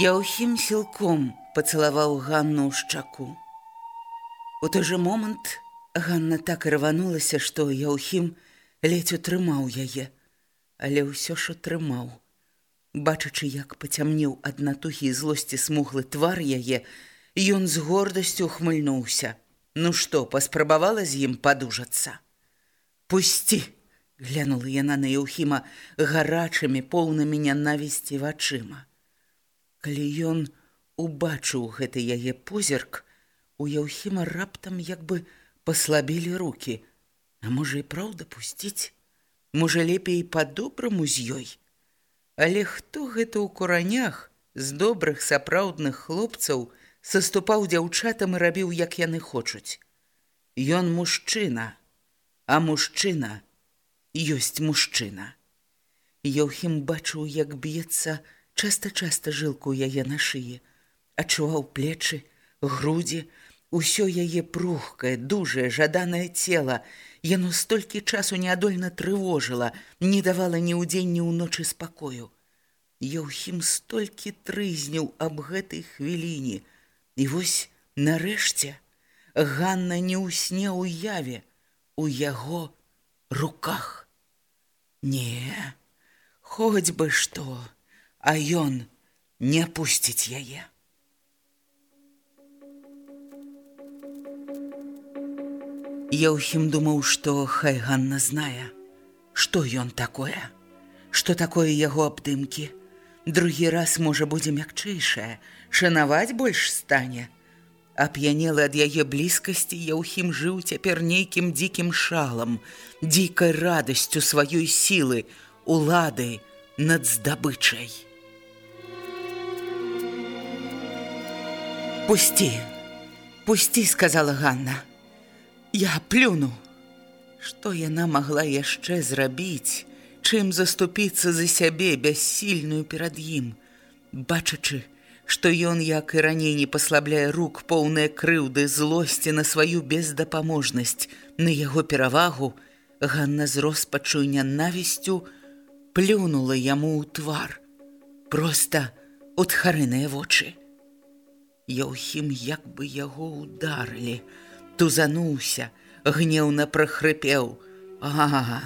Яўхім сілком пацалаваў Ганну ў шчаку. У той жа момант Ганна так рванулася, што Яўхім ледзь утрымаў яе, але ўсё ж утрымаў. Бачачы, як пацямнеў ад натухі і злосці смуглы твар яе, ён з гордасцю хмыльнуўся. Ну што, паспрабавала з ім падужацца. Пусці! глянула яна на Яўхіма гарачымі поўнымі нянавісці вачыма. Калі ён убачыў гэты яе позірк, у Яўхіма раптам як бы паслабілі руки, А можа і праўда пусціць, можа лепей па-добраму з ёй. Але хто гэта ў куранях з добрых сапраўдных хлопцаў саступаў дзяўчатам і рабіў, як яны хочуць. Ён мужчына, а мужчына ёсць мужчына. Яўхім бачыў, як б'ецца, часта-часта жылку яе на шыі, адчуваў плечы, грудзі, усё яе прухкае, дужае, жаданае цела. Яно столькі часу неадольна трывожыла, не давала ні ўдзень ні ўночы спакою. Яўхім столькі трызніў аб гэтай хвіліне. І вось нарэшце Ганна не ў сне уяве у яго руках. Не, хоць бы што а ён не пусціць яе. Яўхім думаў, што хай Ганна знае, што ён такое, што такое яго абдымкі. Другі раз можа будзе мякчэйшае, шанаваць больш стане. Ап'янелы ад яе блізкасці Яўхім жыў цяпер нейкім дзікім шалам, дзікай радасцю сваёй сілы, улады над здабычай. Пусти, пусти, сказала Ганна. Я плюну. Што яна магла яшчэ зрабіць, чым заступіцца за сябе бяссільную перад ім, бачачы, што ён як і раней не паслабляе рук поўныя крыўды злосці на сваю бездапаможнасць, на яго перавагу, Ганна з роспачу нянавісцю плюнула яму ў твар, проста утхарыныя вочы. Яўхім як бы яго ударылі, тузануўся, гнеўна прахрыпеў: « Ага,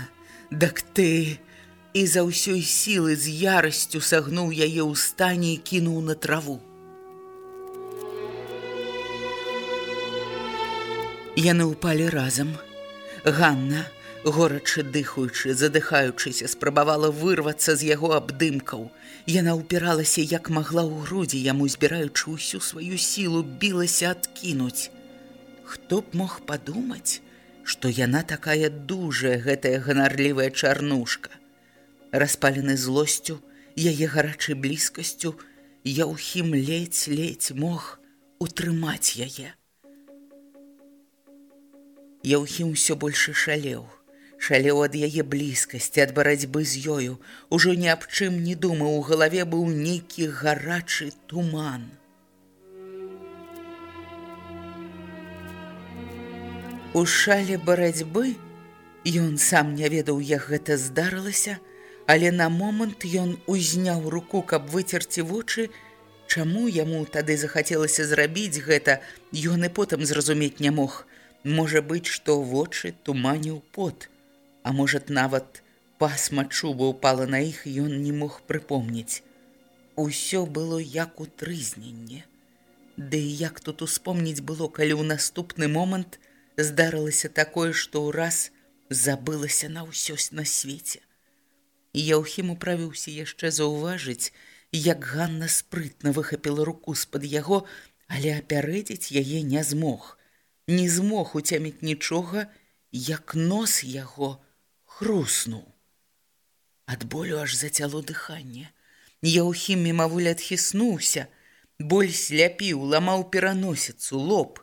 дак ты і за ўсёй сілы з ярасцю сагнуў яе ў стане і кінуў на траву. Яны ўпалі разам. Ганна, горачы дыхаючы, задыхаючыся, спрабавала вырвацца з яго абдымкаў. Яна ўпіралася як магла ў грудзі, яму збіраючы ўсю сваю сілу, білася адкінуць. Хто б мог падумаць, што яна такая дужая гэтая ганарлівая чарнушка. Распалены злосцю, яе гарачай блізкасцю, Яўхім ледзь-ледзь мог утрымаць яе. Яўхім усё больше шалеў шалеў ад яе блізкасці ад барацьбы з ёю. Ужо ні аб чым не думаў у галаве быў нейкі гарачы туман. У шале барацьбы ён сам не ведаў як гэта здарылася але на момант ён узняў руку каб выцерці вочы Чаму яму тады захацелася зрабіць гэта, ён і потым зразумець не мог. Можа быць, што вочы туманіў пот, а можа нават пасма чуба упала на іх, ён не мог прыпомніць. Усё было як у трызненне. Ды як тут успомніць было, калі ў наступны момант здарылася такое, што ўраз забылася на ўсё на свеце. Яўхім управіўся яшчэ заўважыць, як Ганна спрытна выхапіла руку з-пад яго, але апярэдзіць яе не змог. Не змог уцяміць нічога, як нос яго хруснуў. Ад болю аж зацяло дыханне. Яўхім мімаволі адхіснуўся, боль сляпіў, ламаў пераносіцу, лоб.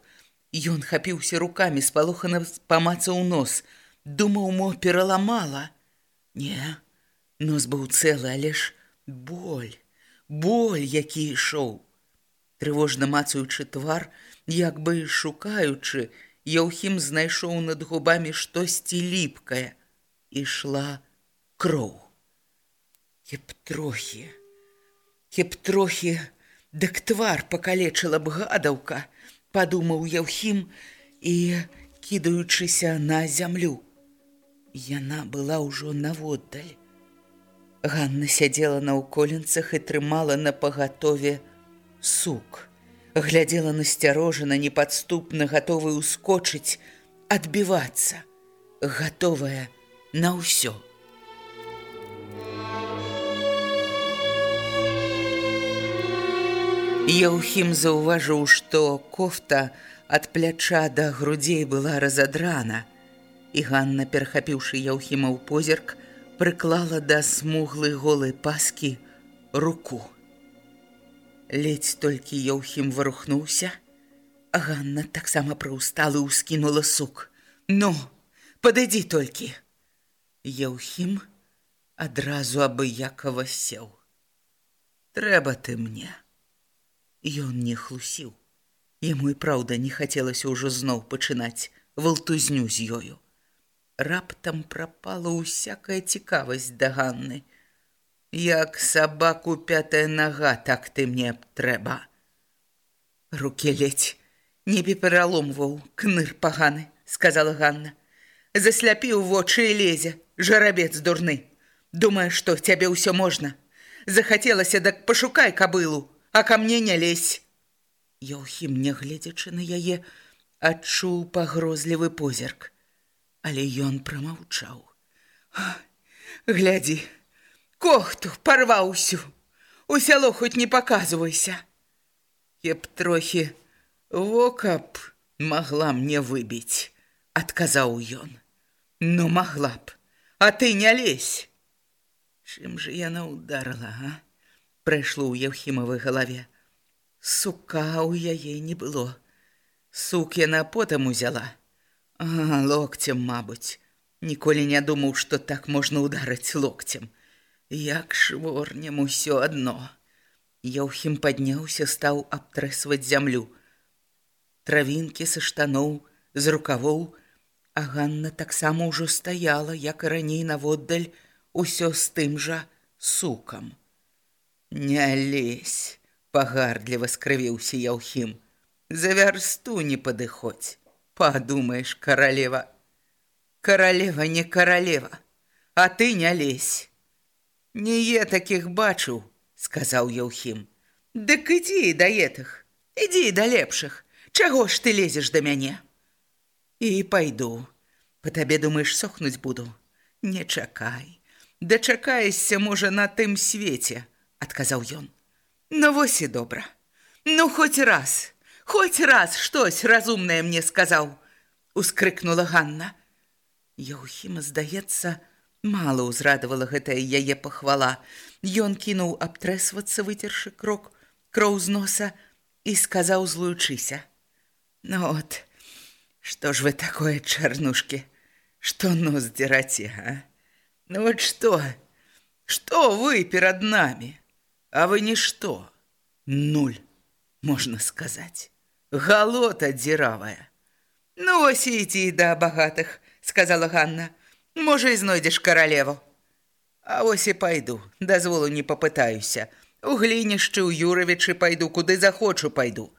Ён хапіўся рукамі, спалохана памацаў нос, думаў, мо пераламала. Не, нос быў цэлы, але ж боль, боль, які ішоў. Трывожна мацаючы твар, як бы шукаючы, Яўхім знайшоў над губамі штосьці ліпкае. Ішла кроў. Кеп трохі. Кеп трохі, дык твар пакалечыла б гадаўка, падумаў Яўхім і кідаючыся на зямлю. Яна была ўжо наводдаль. Ганна сядзела на ўколенцах і трымала на пагатове сук. Глядзела насцярожана, непадступна гатовы ўскочыць, адбівацца, гатовая на ўсё. Яўхім заўважыў, што кофта ад пляча да грудзей была разадрана, і Ганна, перахапіўшы Яўхіма ў позірк, прыклала да смуглай голай паскі руку. Ледзь толькі Яўхім варухнуўся, Ганна таксама прыўстала і ўскінула сук. Ну, падыдзі толькі. Яўхім адразу абыякава сеў. Трэба ты мне. Ён не хлусіў. Яму і праўда не хацелася ўжо зноў пачынаць валтузню з ёю. Раптам прапала ўсякая цікавасць да Ганны. Як сабаку пятая нага, так ты мне трэба. Рукі ледзь, небе пераломваў кныр паганы, сказала Ганна. Засляпіў вочы і лезе, жарабец дурны. Думае, што цябе ўсё можна. Захацелася, дак пашукай кабылу, а ка мне не лезь. Яўхім, не гледзячы на яе, адчуў пагрозлівы позірк, але ён прамаўчаў. Глядзі, кохту парваў усю, у сяло хоць не паказвайся. Еп трохі вокап магла мне выбіць, адказаў ён. Ну магла б, а ты не лезь. Чым жа яна ударыла, а? прайшло ў Еўхімавай галаве. Сука ў яе не было. Сук яна потым узяла. А, локцем, мабыць, ніколі не думаў, што так можна ударыць локцем. Як шворнем усё адно. Яўхім падняўся, стаў абтрэсваць зямлю. Травінкі са штаноў, з рукавоў, а Ганна таксама ўжо стаяла, як і раней наводдаль, усё з тым жа сукам. Не лезь, пагардліва скрывіўся Яўхім. За вярсту не падыходзь. Падумаеш, каралева. Каралева не каралева, а ты не лезь. Не е такіх бачыў, сказаў Яўхім. Дык ідзі да етых, ідзі да лепшых. Чаго ж ты лезеш да мяне? І пайду. Па табе думаеш, сохнуць буду. Не чакай. Дачакаешся, можа, на тым свеце адказаў ён. Ну вось і добра. Ну хоць раз, хоць раз штось разумнае мне сказаў, ускрыкнула Ганна. Яухіма, здаецца, мала ўзрадавала гэтая яе пахвала. Ён кінуў абтрэсвацца, выцершы крок, кроў з носа і сказаў злуючыся: « Ну от, што ж вы такое чарнушкі, што нос дзераце, а? Ну вот што? Што вы перад намі? А вы нішто. Нуль, можна сказаць. Галота дзіравая. Ну, ось ідзі да багатых, сказала Ганна. Можа, і знойдзеш каралеву. А ось і пайду, дазволу не папытаюся. У глінішчы ў Юравічы пайду, куды захочу пайду.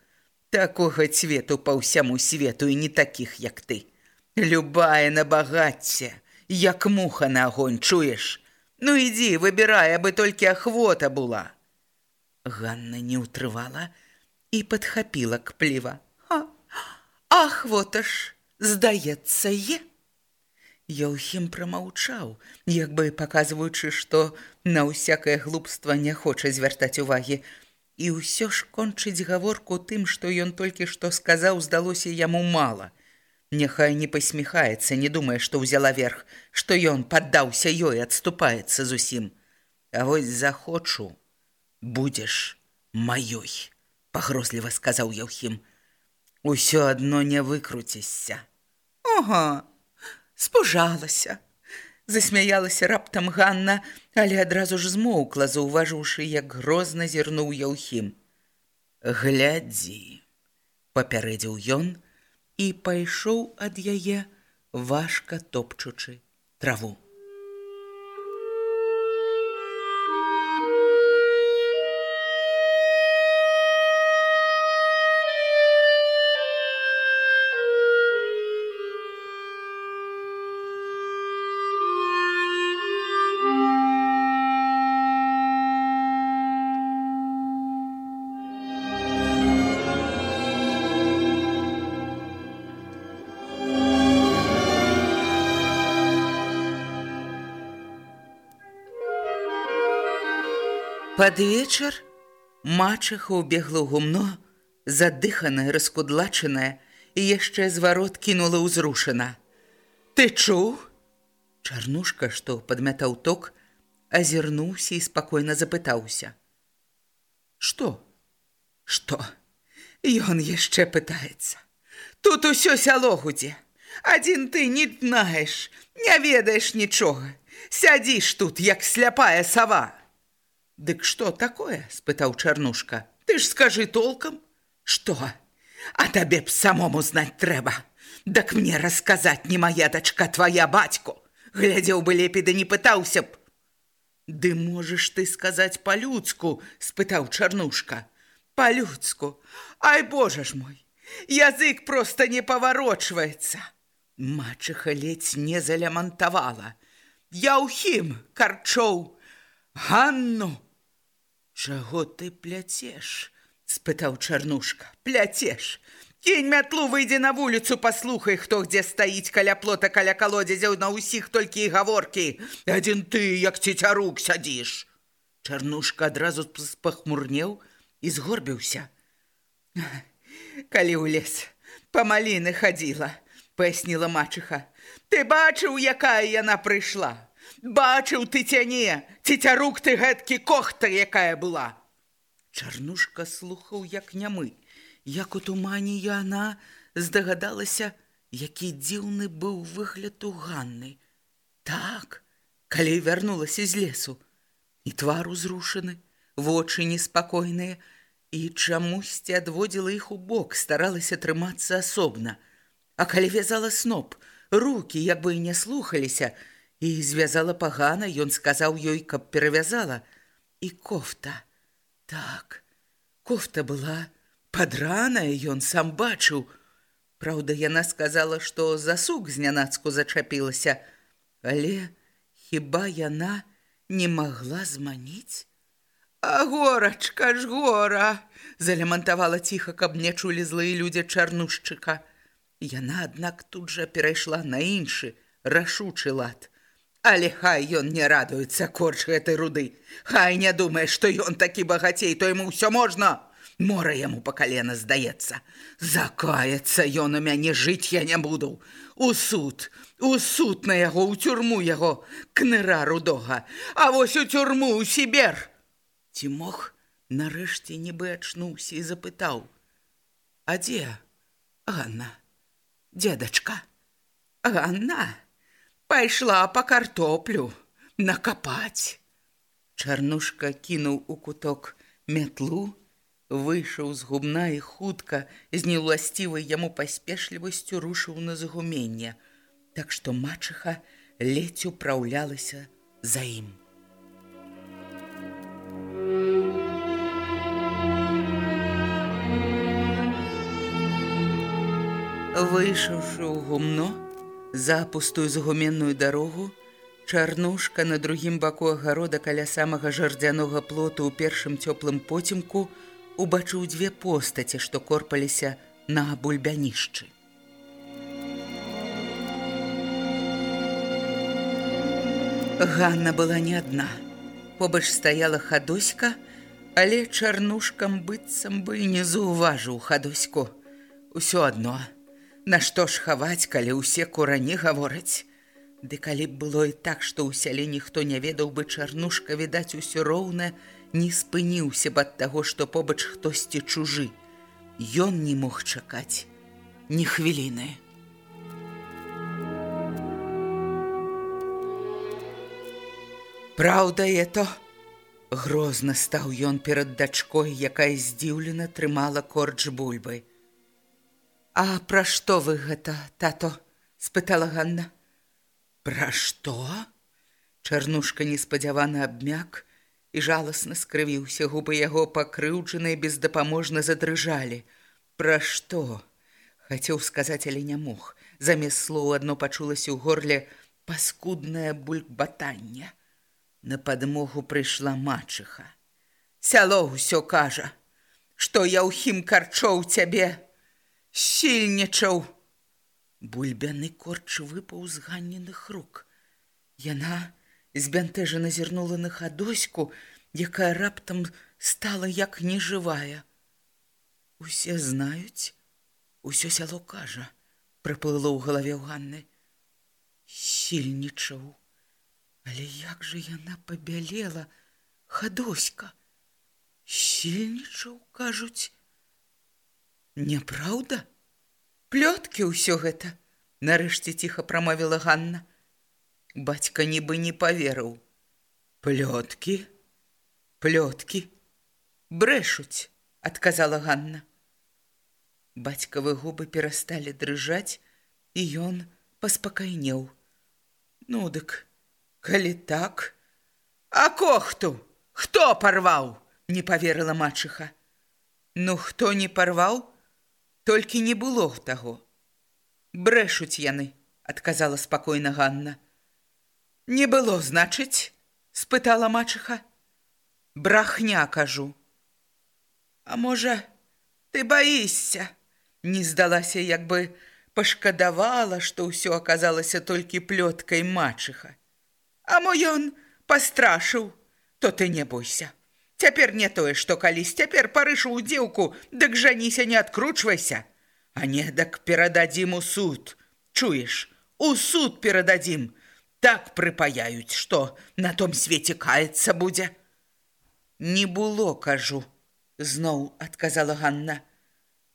Такога цвету па ўсяму свету і не такіх, як ты. Любая на багацце, як муха на агонь, чуеш? Ну ідзі, выбірай, абы толькі ахвота была. Ганна не ўтрывала і падхапіла к пліва. Ахвота ж, здаецца, е. Яўхім прамаўчаў, як бы паказваючы, што на ўсякае глупства не хоча звяртаць увагі. І ўсё ж кончыць гаворку тым, што ён толькі што сказаў, здалося яму мала. Няхай не пасміхаецца, не думае, што ўзяла верх, што ён паддаўся ёй, адступаецца зусім. А вось захочу, будзеш маёй, пагрозліва сказаў Яўхім. Усё адно не выкруцішся. Ага, спужалася. Засмяялася раптам Ганна, але адразу ж змоўкла, заўважыўшы, як грозна зірнуў Яўхім. Глядзі, папярэдзіў ён і пайшоў ад яе, важка топчучы траву. Пад вечар мачыха ўбегла ў гумно, задыханая, раскудлачаная і яшчэ зварот кінула ўзрушана. Ты чуў? Чарнушка, што падмятаў ток, азірнуўся і спакойна запытаўся: Што? Што? Ён яшчэ пытаецца. Тут усё сяло гудзе. Адзін ты не знаеш, не ведаеш нічога. Сядзіш тут, як сляпая сава. Дык што такое? — спытаў чарнушка. Ты ж скажы толкам, што? А табе б самому знаць трэба. Дак мне расказаць не мая дачка твоя бацьку. Глядзеў бы лепей да не пытаўся б. Ды можаш ты сказаць па-людску, — спытаў чарнушка. Па-людску. Ай, божа ж мой, язык проста не паварочваецца. Мачыха ледзь не залямантавала. Я ўхім, карчоў, Ганну, чаго ты пляцеш? спытаў чарнушка. Пляцеш. Кінь мятлу выйдзе на вуліцу, паслухай, хто дзе стаіць каля плота каля калодзязяў на ўсіх толькі і гаворкі. Адзін ты, як цецярук сядзіш. Чарнушка адразу пахмурнеў і згорбіўся. Калі ў лес па маліны хадзіла, паясніла мачыха. Ты бачыў, якая яна прыйшла. Бачыў ты цяне, цецярук ты гэткі кохта, якая была. Чарнушка слухаў, як нямы. Як у тумане яна здагадалася, які дзіўны быў выгляд у Ганны. Так, калі вярнулася з лесу, і твар узрушаны, вочы неспакойныя, і чамусьці адводзіла іх у бок, старалася трымацца асобна. А калі вязала сноп, руки як бы не слухаліся, і звязала пагана, ён сказаў ёй, каб перавязала. І кофта. Так, кофта была падраная, ён сам бачыў. Праўда, яна сказала, што засук знянацку зачапілася, але хіба яна не магла зманіць? А горачка ж гора, залямантавала ціха, каб не чулі злыя людзі чарнушчыка. Яна, аднак, тут жа перайшла на іншы, рашучы лад. Але хай ён не радуецца корч гэтай руды. Хай не думае, што ён такі багацей, то яму ўсё можна. Мора яму па калена здаецца. Закаецца ён у мяне жыць я не буду. У суд, у суд на яго, у тюрму яго, кныра рудога. А вось у тюрму у сібер. Ці мог нарэшце нібы ачнуўся і запытаў: « А дзе? Ганна, дзедачка, Ганна Пайшла па картоплю накапаць. Чарнушка кінуў у куток мятлу, выйшаў з гумна і хутка з неўласцівай яму паспешлівасцю рушыў на загуменне, так што мачыха ледзь упраўлялася за ім. Выйшаўшы ў гумно, за пустую згуменную дарогу, чарнушка на другім баку агарода каля самага жардзянога плоту ў першым цёплым потімку убачыў дзве постаці, што корпаліся на бульбянішчы. Ганна была не адна. Побач стаяла хадоська, але чарнушкам быццам бы не заўважыў хадоську. Усё адно. Нашто ж хаваць, калі ўсе курані гавораць? Ды калі б было і так, што ў сяле ніхто не ведаў бы чарнушка, відаць, усё роўна не спыніўся б ад таго, што побач хтосьці чужы. Ён не мог чакаць ні хвіліны. Праўда, это грозна стаў ён перад дачкой, якая здзіўлена трымала корч бульбы. А пра што вы гэта, тато? спытала Ганна. Пра што? Чарнушка неспадзявана абмяк і жаласна скрывіўся, губы яго пакрыўджаныя бездапаможна задрыжалі. Пра што? Хацеў сказаць, але не мог. Замест слоў адно пачулася ў горле паскуднае бульбатанне. На падмогу прыйшла мачыха. Сяло ўсё кажа, што я ўхім карчоў цябе, сільнічаў. Бульбяны корч выпаў з ганеных рук. Яна збянтэжа назірнула на хадоську, якая раптам стала як нежывая. Усе знаюць, усё сяло кажа, прыплыло ў галаве ў Ганны. Сільнічаў. Але як жа яна пабялела, хадоська. Сільнічаў, кажуць, Няпраўда? Плёткі ўсё гэта, нарэшце ціха прамовіла Ганна. Бацька нібы не паверыў. Плёткі, плёткі, брэшуць, адказала Ганна. Бацькавы губы перасталі дрыжаць, і ён паспакайнеў. Ну дык, калі так, А кохту, хто парваў? не паверыла мачыха. Ну хто не парваў? Толькі не было таго. Брэшуць яны, адказала спакойна Ганна. Не было, значыць, спытала мачыха. Брахня кажу. А можа, ты баішся, не здалася, як бы пашкадавала, што ўсё аказалася толькі плёткай мачыха. А мо ён пастрашыў, то ты не бойся. Цяпер не тое, што калісь цяпер парышу ў дзеўку, дык жаніся не адкручвайся, А не дак перададзім у суд. Чуеш, у суд перададзім. Так прыпаяюць, што на том свеце каецца будзе. Не было, кажу, зноў адказала Ганна.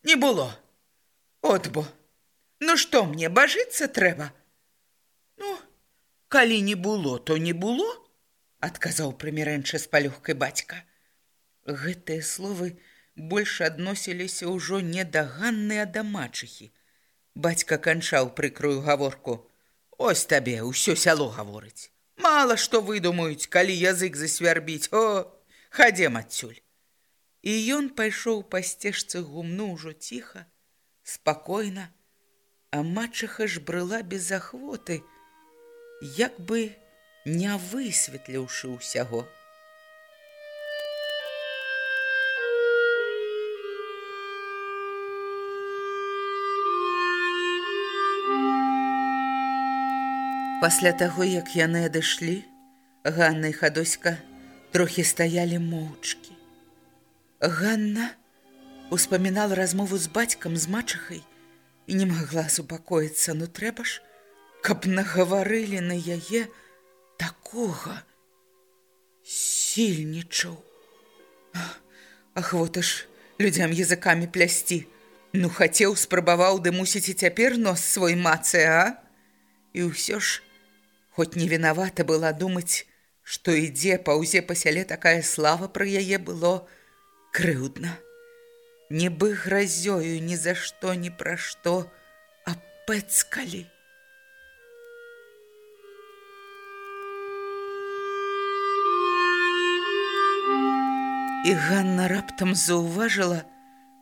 Не было. От бо. Ну што мне бажыцца трэба? Ну, калі не было, то не было, адказаў прымірэнча з палёгкай бацька. Гэтыя словы больш адносіліся ўжо не да ганны, а да мачыхі. Бацька канчаў прыкрую гаворку: « Ось табе ўсё сяло гаворыць. Мала што выдумаюць, калі язык засвярбіць, о, хадзем адсюль. І ён пайшоў па сцежцы гумну ўжо ціха, спакойна, а мачыха ж брыла без ахвоты, як бы не высветліўшы ўсяго. Пасля таго, як яны адышлі, Ганна і хадоська трохі стаялі моўчкі. Ганна успамінала размову з бацькам з мачахай і не магла супакоіцца, ну трэба ж, каб нагаварылі на яе такога сільнічаў. Ахвота ж людзям языкамі плясці. Ну хацеў спрабаваў ды мусіць і цяпер нос свой мацыя, а? І ўсё ж, Хоць не вінавата была думаць, што ідзе паўзе па сяле такая слава пра яе было крыўдна. Нібы гразёю ні за што ні пра што апэцкалі. І Ганна раптам заўважыла,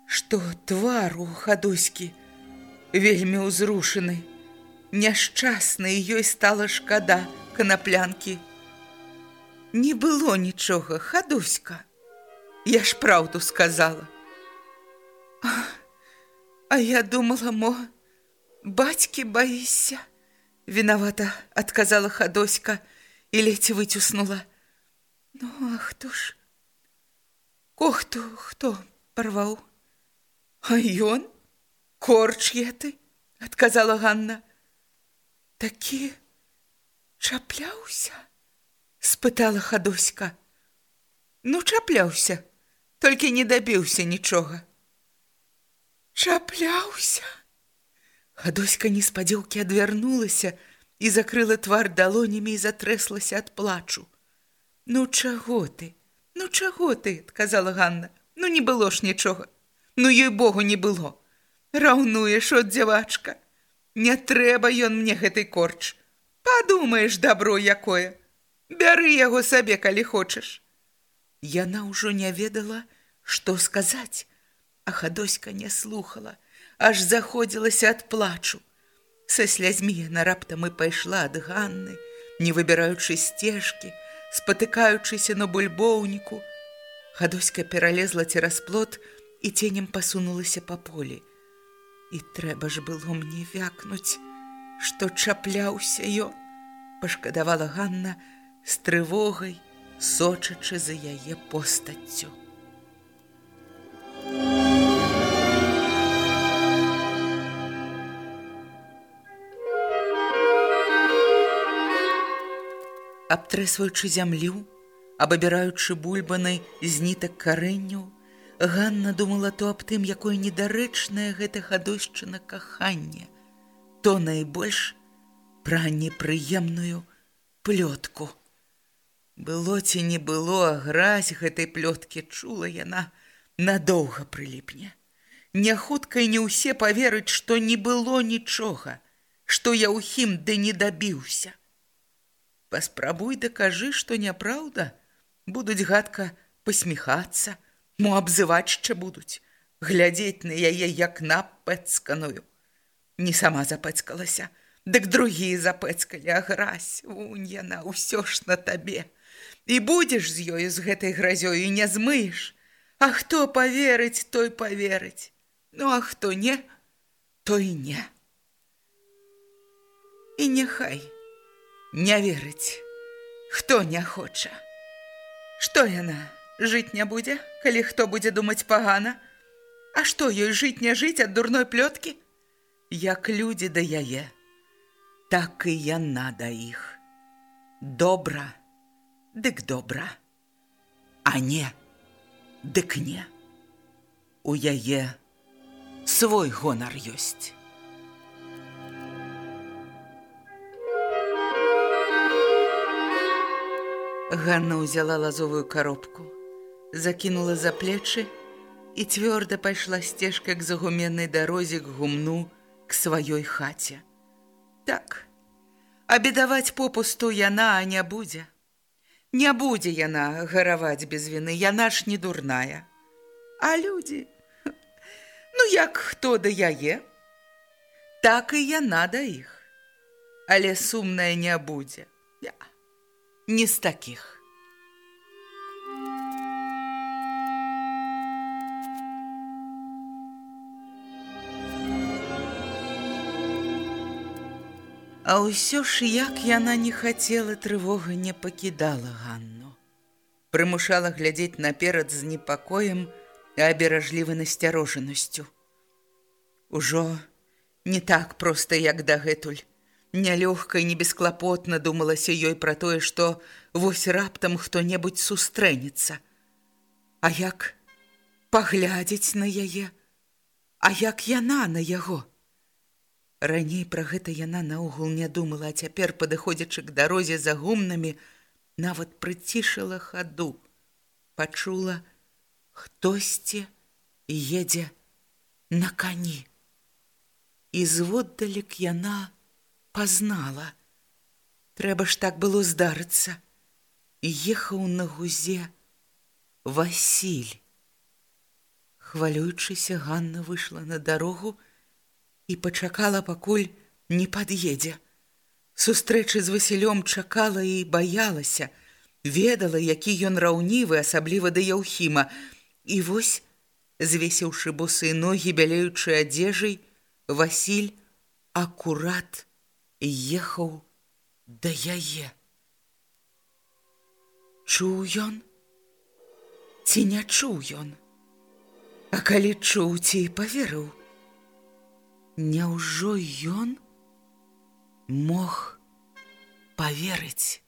што твар у хадоські вельмі ўзрушаны. Няшчасны ёй стала шкада канаплянкі. Не было нічога, хадуська. Я ж праўду сказала. А, а я думала, мо, бацькі баішся. Вінавата адказала хадоська і ледзь выцюснула. Ну, а хто ж? Кохту, хто парваў? А ён? Корч я ты, адказала Ганна. Такі чапляўся? спытала хадоська. Ну, чапляўся, толькі не дабіўся нічога. Чапляўся. Хадоська неспадзеўкі адвярнулася і закрыла твар далонямі і затрэслася ад плачу. Ну чаго ты? Ну чаго ты? адказала Ганна. Ну не было ж нічога. Ну ёй богу не было. Раўнуеш от дзявачка. Не трэба ён мне гэтай корч. Падумаеш добро якое. Бяры яго сабе, калі хочаш. Яна ўжо не ведала, што сказаць, а хадоська не слухала, аж заходзілася ад плачу. Са слязьмі яна раптам і пайшла ад Ганны, не выбіраючы сцежкі, спатыкаючыся на бульбоўніку. Хадоська пералезла цераз плот і ценем пасунулася па полі. І трэба ж было мне вякнуць, што чапляўся ён, пашкадавала Ганна, з трывогай, сочачы за яе постаццю. Абтрэсваючы зямлю, абабіраючы бульбанай з нітак карэнняў, Ганна думала то аб тым, якое недарэчнае гэта хадойшчына кахання, то найбольш пра непрыемную плётку. Было ці не было, а гразь гэтай плёткі чула яна надоўга прыліпне. Не хутка і не ўсе паверыць, што не было нічога, што я ўхім ды не дабіўся. Паспрабуй дакажы, што няпраўда, будуць гадка пасміхацца, мо абзывачча будуць, глядзець на яе як на пэцканую. Не сама запэцкалася, дык другія запэцкалі, а гразь, унь яна ўсё ж на табе і будзеш з ёю з гэтай гразёю не змыеш. А хто поверыць, той поверыць. Ну а хто не, той не. І няхай не верыць, хто не хоча. Што яна жыць не будзе, калі хто будзе думаць пагана, А што ёй жыць не жыць ад дурной плёткі, як людзі да яе, так і яна да іх. Добра дык добра, а не, дык не. У яе свой гонар ёсць. Ганна ўзяла лазовую коробку, закінула за плечы і цвёрда пайшла сцежка к загуменнай дарозе к гумну к сваёй хаце. Так, абедаваць попусту яна не будзе. Не будзе яна гараваць без віны, яна ж не дурная. А людзі, ну як хто да яе, так і яна да іх. Але сумная не будзе. Я. Не з такіх. А ўсё ж як яна не хацела трывога не пакідала Ганну. Прымушала глядзець наперад з непакоем і аберажлівай насцярожанасцю. Ужо не так проста, як дагэтуль. Нялёгка і небесклапотна думалася ёй пра тое, што вось раптам хто-небудзь сустрэнецца. А як паглядзець на яе, А як яна на яго? Раней пра гэта яна наогул не думала, а цяпер, падыходзячы к дарозе за гумнамі, нават прыцішыла хаду, пачула, хтосьці едзе на кані. І зводдалек яна пазнала. Трэба ж так было здарыцца. Ехаў на гузе Васіль. Хвалюючыся, Ганна выйшла на дарогу і пачакала, пакуль не пад'едзе. Сустрэчы з Васілём чакала і баялася, ведала, які ён раўнівы, асабліва да Яўхіма. І вось, звесіўшы бусы ногі, бялеючы адзежай, Васіль акурат ехаў да яе. Чуў ён? Ці не чуў ён? А калі чуў ці паверыў, Няўжо ён мог поверыць.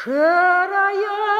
шэрая